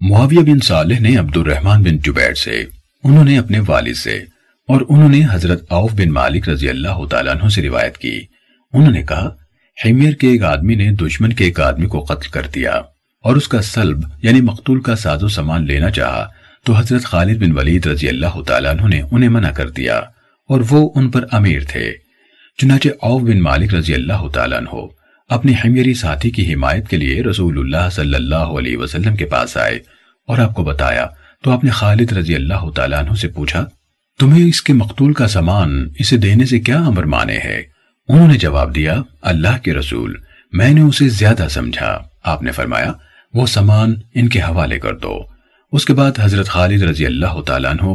معاویہ بن صالح نے عبد الرحمن بن جبیر سے، انہوں نے اپنے والد سے، اور انہوں نے حضرت عوف بن مالک رضی اللہ تعالیٰ عنہ سے روایت کی۔ انہوں نے کہا، حمیر کے ایک آدمی نے دشمن کے ایک آدمی کو قتل کر دیا، اور اس کا سلب یعنی مقتول کا ساز و سامان لینا چاہا، تو حضرت خالد بن ولید رضی اللہ تعالیٰ عنہ نے انہیں منع کر دیا، اور وہ ان پر امیر تھے اپنے حمیری ساتھی کی حمایت کے لیے رسول اللہ صلی اللہ علیہ وسلم کے پاس آئے اور آپ کو بتایا، تو آپ نے خالد رضی اللہ تعالیٰ عنہ سے پوچھا، تمہیں اس کے مقتول کا سامان اسے دینے سے کیا امر مانے ہے انہوں نے جواب دیا، اللہ کے رسول، میں نے اسے زیادہ سمجھا۔ آپ نے فرمایا، وہ سامان ان کے حوالے کر دو۔ اس کے بعد حضرت خالد رضی اللہ تعالیٰ عنہ